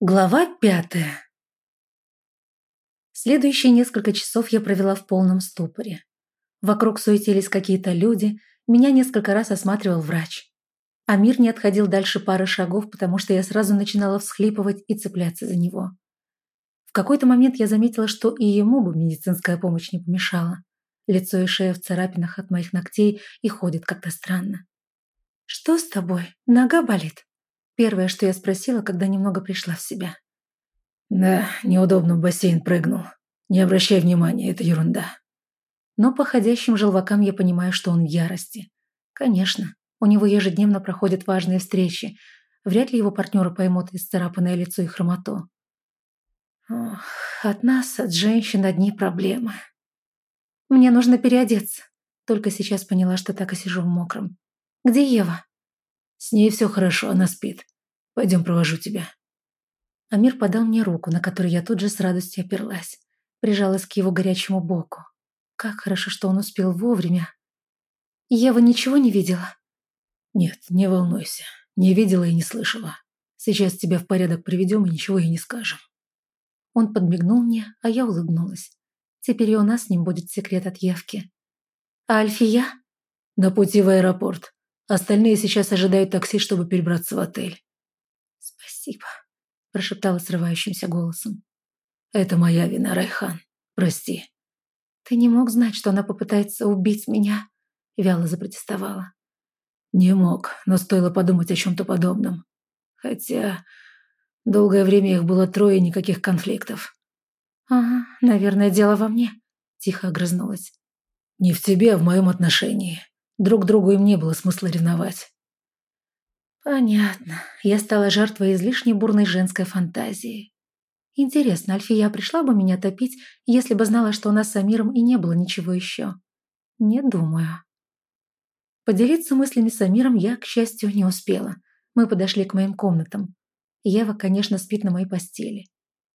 Глава пятая. Следующие несколько часов я провела в полном ступоре. Вокруг суетились какие-то люди, меня несколько раз осматривал врач. Амир не отходил дальше пары шагов, потому что я сразу начинала всхлипывать и цепляться за него. В какой-то момент я заметила, что и ему бы медицинская помощь не помешала. Лицо и шея в царапинах от моих ногтей и ходит как-то странно. «Что с тобой? Нога болит?» Первое, что я спросила, когда немного пришла в себя. Да, неудобно в бассейн прыгнул. Не обращай внимания, это ерунда. Но по ходящим желвакам я понимаю, что он в ярости. Конечно, у него ежедневно проходят важные встречи. Вряд ли его партнеры поймут исцарапанное лицо и хромоту. Ох, от нас, от женщин, одни проблемы. Мне нужно переодеться. Только сейчас поняла, что так и сижу в мокром. Где Ева? С ней все хорошо, она спит. Пойдем провожу тебя. Амир подал мне руку, на которую я тут же с радостью оперлась. Прижалась к его горячему боку. Как хорошо, что он успел вовремя. Ева ничего не видела? Нет, не волнуйся. Не видела и не слышала. Сейчас тебя в порядок приведем и ничего ей не скажем. Он подмигнул мне, а я улыбнулась. Теперь и у нас с ним будет секрет от Евки. А Альфия? На пути в аэропорт. Остальные сейчас ожидают такси, чтобы перебраться в отель. Спасибо, прошептала срывающимся голосом. Это моя вина, Райхан. Прости. Ты не мог знать, что она попытается убить меня? Вяло запротестовала. Не мог, но стоило подумать о чем-то подобном. Хотя долгое время их было трое, никаких конфликтов. Ага, наверное, дело во мне. Тихо огрызнулась. Не в тебе, а в моем отношении. Друг другу им не было смысла ревновать. Понятно. Я стала жертвой излишне бурной женской фантазии. Интересно, Альфия пришла бы меня топить, если бы знала, что у нас с Амиром и не было ничего еще? Не думаю. Поделиться мыслями с Амиром я, к счастью, не успела. Мы подошли к моим комнатам. Ева, конечно, спит на моей постели.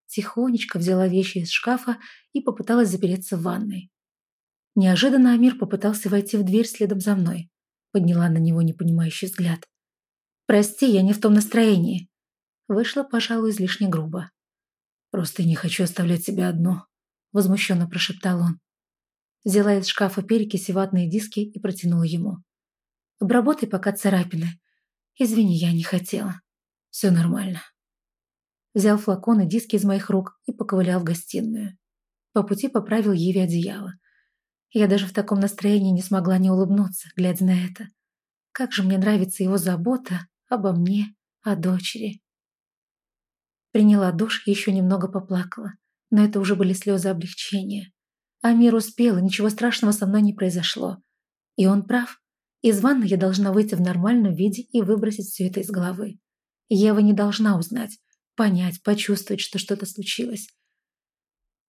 Тихонечко взяла вещи из шкафа и попыталась запереться в ванной. Неожиданно Амир попытался войти в дверь следом за мной. Подняла на него непонимающий взгляд. «Прости, я не в том настроении». Вышло, пожалуй, излишне грубо. «Просто не хочу оставлять себя одну», — возмущенно прошептал он. Взяла из шкафа перекиси ватные диски и протянула ему. «Обработай пока царапины. Извини, я не хотела. Все нормально». Взял флакон и диски из моих рук и поковылял в гостиную. По пути поправил Еве одеяло. Я даже в таком настроении не смогла не улыбнуться, глядя на это. Как же мне нравится его забота обо мне, о дочери. Приняла душ и еще немного поплакала, но это уже были слезы облегчения. Амир успел, и ничего страшного со мной не произошло. И он прав. Из ванны я должна выйти в нормальном виде и выбросить все это из головы. Ева не должна узнать, понять, почувствовать, что что-то случилось.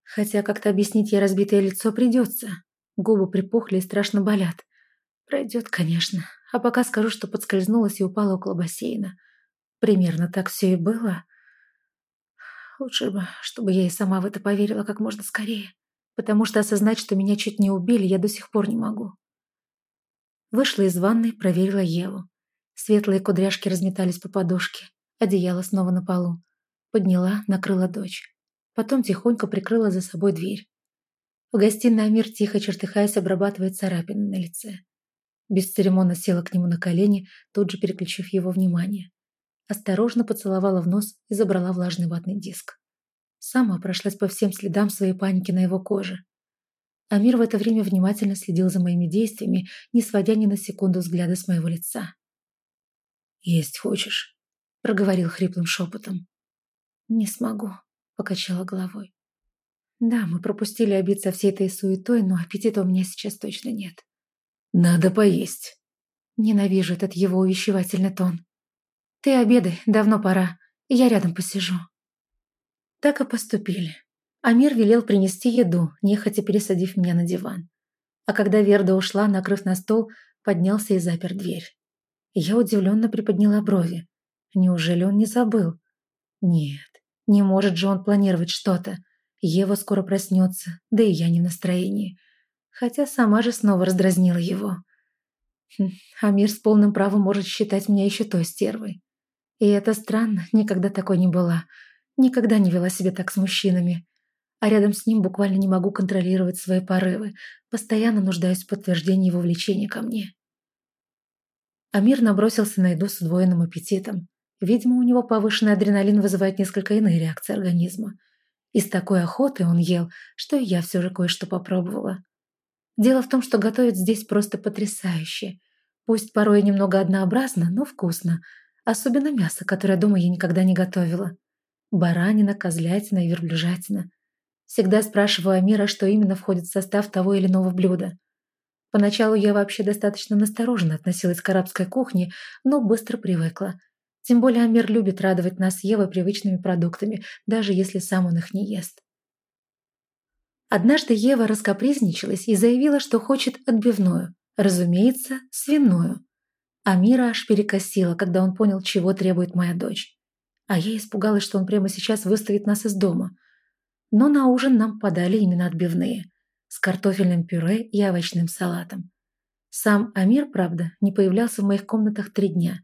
Хотя как-то объяснить ей разбитое лицо придется. Губы припухли и страшно болят. Пройдет, конечно. А пока скажу, что подскользнулась и упала около бассейна. Примерно так все и было. Лучше бы, чтобы я и сама в это поверила как можно скорее. Потому что осознать, что меня чуть не убили, я до сих пор не могу. Вышла из ванной, проверила Еву. Светлые кудряшки разметались по подушке. Одеяло снова на полу. Подняла, накрыла дочь. Потом тихонько прикрыла за собой дверь. В гостиной Амир, тихо чертыхаясь, обрабатывает царапины на лице. Бесцеремонно села к нему на колени, тут же переключив его внимание. Осторожно поцеловала в нос и забрала влажный ватный диск. Сама прошлась по всем следам своей паники на его коже. Амир в это время внимательно следил за моими действиями, не сводя ни на секунду взгляда с моего лица. «Есть хочешь?» – проговорил хриплым шепотом. «Не смогу», – покачала головой. Да, мы пропустили обид со всей этой суетой, но аппетита у меня сейчас точно нет. Надо поесть. Ненавижу этот его увещевательный тон. Ты обедай, давно пора. Я рядом посижу. Так и поступили. Амир велел принести еду, нехотя пересадив меня на диван. А когда Верда ушла, накрыв на стол, поднялся и запер дверь. Я удивленно приподняла брови. Неужели он не забыл? Нет, не может же он планировать что-то. Ева скоро проснется, да и я не в настроении. Хотя сама же снова раздразнила его. Хм, Амир с полным правом может считать меня еще той стервой. И это странно, никогда такой не была. Никогда не вела себя так с мужчинами. А рядом с ним буквально не могу контролировать свои порывы, постоянно нуждаюсь в подтверждении его влечения ко мне. Амир набросился на еду с удвоенным аппетитом. Видимо, у него повышенный адреналин вызывает несколько иные реакции организма. И с такой охотой он ел, что и я все же кое-что попробовала. Дело в том, что готовят здесь просто потрясающе. Пусть порой немного однообразно, но вкусно. Особенно мясо, которое дома я никогда не готовила. Баранина, козлятина и верблюжатина. Всегда спрашиваю Амира, что именно входит в состав того или иного блюда. Поначалу я вообще достаточно настороженно относилась к арабской кухне, но быстро привыкла. Тем более Амир любит радовать нас Евой привычными продуктами, даже если сам он их не ест. Однажды Ева раскопризничалась и заявила, что хочет отбивную. Разумеется, свиную. Амира аж перекосила, когда он понял, чего требует моя дочь. А я испугалась, что он прямо сейчас выставит нас из дома. Но на ужин нам подали именно отбивные. С картофельным пюре и овощным салатом. Сам Амир, правда, не появлялся в моих комнатах три дня.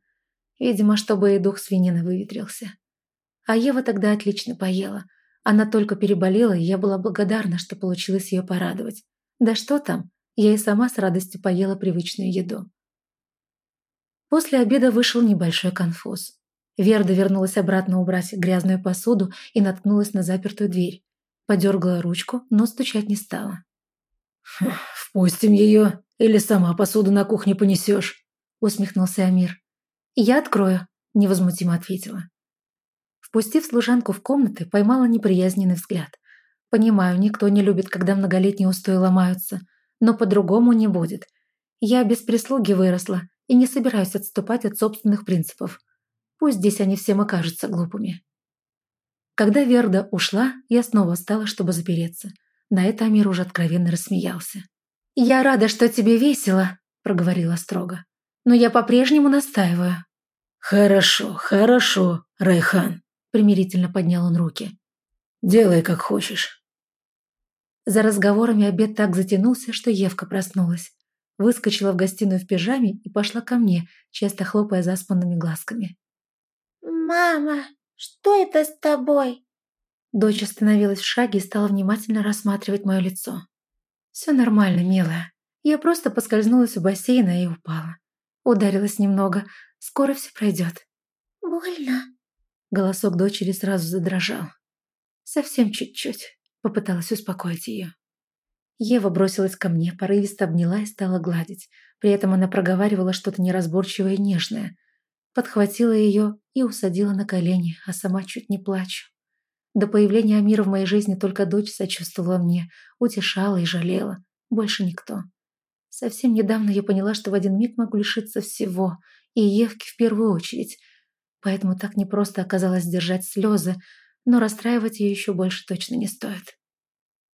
Видимо, чтобы и дух свинины выветрился. А Ева тогда отлично поела – она только переболела, и я была благодарна, что получилось ее порадовать. Да что там, я и сама с радостью поела привычную еду. После обеда вышел небольшой конфуз. Верда вернулась обратно убрать грязную посуду и наткнулась на запертую дверь. Подергала ручку, но стучать не стала. «Впустим ее, или сама посуду на кухне понесешь?» усмехнулся Амир. «Я открою», – невозмутимо ответила. Впустив служанку в комнаты, поймала неприязненный взгляд. Понимаю, никто не любит, когда многолетние устои ломаются, но по-другому не будет. Я без прислуги выросла и не собираюсь отступать от собственных принципов. Пусть здесь они всем окажутся глупыми. Когда Верда ушла, я снова встала, чтобы запереться. На это Амир уже откровенно рассмеялся. «Я рада, что тебе весело», – проговорила строго. «Но я по-прежнему настаиваю». «Хорошо, хорошо, Райхан», Примирительно поднял он руки. «Делай, как хочешь». За разговорами обед так затянулся, что Евка проснулась. Выскочила в гостиную в пижаме и пошла ко мне, часто хлопая заспанными глазками. «Мама, что это с тобой?» Дочь остановилась в шаге и стала внимательно рассматривать мое лицо. «Все нормально, милая. Я просто поскользнулась у бассейна и упала. Ударилась немного. Скоро все пройдет». «Больно?» Голосок дочери сразу задрожал. «Совсем чуть-чуть», — попыталась успокоить ее. Ева бросилась ко мне, порывисто обняла и стала гладить. При этом она проговаривала что-то неразборчивое и нежное. Подхватила ее и усадила на колени, а сама чуть не плачу. До появления Амира в моей жизни только дочь сочувствовала мне, утешала и жалела. Больше никто. Совсем недавно я поняла, что в один миг могу лишиться всего, и Евки в первую очередь — поэтому так непросто оказалось держать слезы, но расстраивать ее еще больше точно не стоит.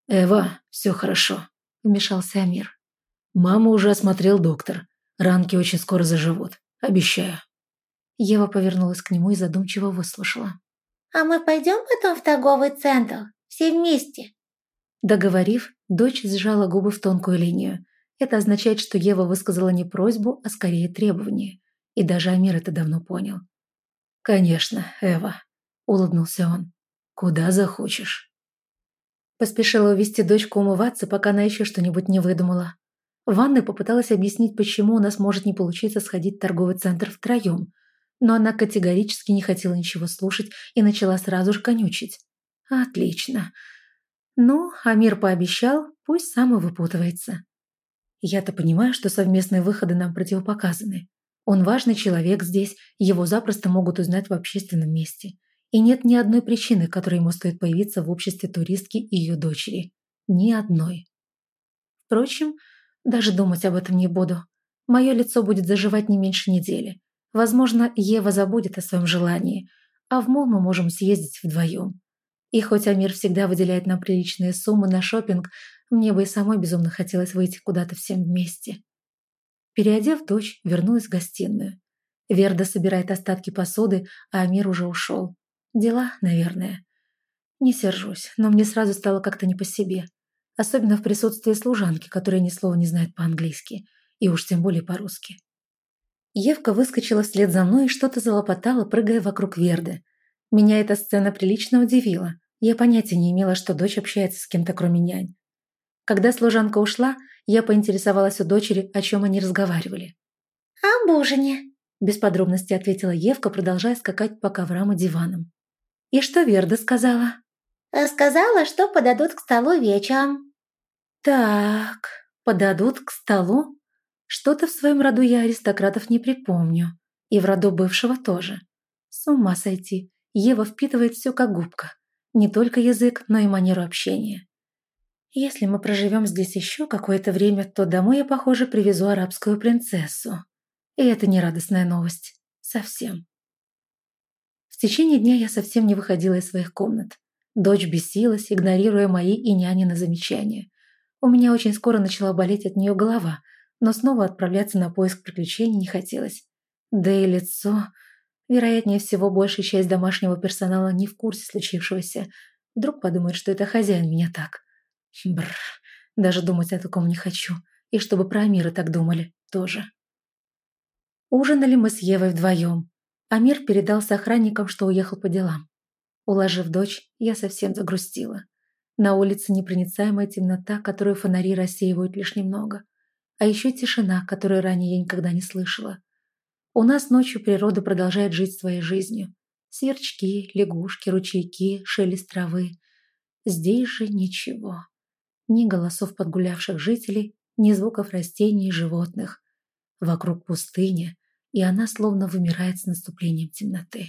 «Эва, все хорошо», — вмешался Амир. «Маму уже осмотрел доктор. Ранки очень скоро заживут. Обещаю». Ева повернулась к нему и задумчиво выслушала. «А мы пойдем потом в торговый центр? Все вместе?» Договорив, дочь сжала губы в тонкую линию. Это означает, что Ева высказала не просьбу, а скорее требование. И даже Амир это давно понял. «Конечно, Эва», — улыбнулся он. «Куда захочешь». Поспешила увести дочку умываться, пока она еще что-нибудь не выдумала. В ванной попыталась объяснить, почему у нас может не получиться сходить в торговый центр втроем, но она категорически не хотела ничего слушать и начала сразу же конючить. «Отлично. Ну, Амир пообещал, пусть сам и выпутывается. Я-то понимаю, что совместные выходы нам противопоказаны. Он важный человек здесь, его запросто могут узнать в общественном месте. И нет ни одной причины, которой ему стоит появиться в обществе туристки и ее дочери. Ни одной. Впрочем, даже думать об этом не буду. Мое лицо будет заживать не меньше недели. Возможно, Ева забудет о своем желании, а в мол мы можем съездить вдвоем. И хоть Амир всегда выделяет нам приличные суммы на шопинг, мне бы и самой безумно хотелось выйти куда-то всем вместе. Переодев дочь, вернулась в гостиную. Верда собирает остатки посуды, а Амир уже ушел. Дела, наверное. Не сержусь, но мне сразу стало как-то не по себе. Особенно в присутствии служанки, которая ни слова не знает по-английски. И уж тем более по-русски. Евка выскочила вслед за мной и что-то залопотала, прыгая вокруг Верды. Меня эта сцена прилично удивила. Я понятия не имела, что дочь общается с кем-то, кроме нянь. Когда служанка ушла, я поинтересовалась у дочери, о чем они разговаривали. «Об ужине», – без подробностей ответила Евка, продолжая скакать по коврам и диванам. «И что Верда сказала?» «Сказала, что подадут к столу вечером». «Так, подадут к столу? Что-то в своем роду я аристократов не припомню. И в роду бывшего тоже. С ума сойти. Ева впитывает все как губка. Не только язык, но и манеру общения. Если мы проживем здесь еще какое-то время, то домой я, похоже, привезу арабскую принцессу. И это не радостная новость. Совсем. В течение дня я совсем не выходила из своих комнат. Дочь бесилась, игнорируя мои и нянины замечания. У меня очень скоро начала болеть от нее голова, но снова отправляться на поиск приключений не хотелось. Да и лицо... Вероятнее всего, большая часть домашнего персонала не в курсе случившегося. Вдруг подумают, что это хозяин меня так. Бррр, даже думать о таком не хочу. И чтобы про Амира так думали, тоже. Ужинали мы с Евой вдвоем. Амир передал с охранником, что уехал по делам. Уложив дочь, я совсем загрустила. На улице непроницаемая темнота, которую фонари рассеивают лишь немного. А еще тишина, которую ранее я никогда не слышала. У нас ночью природа продолжает жить своей жизнью. Сверчки, лягушки, ручейки, шелест травы. Здесь же ничего. Ни голосов подгулявших жителей, ни звуков растений и животных. Вокруг пустыня, и она словно вымирает с наступлением темноты.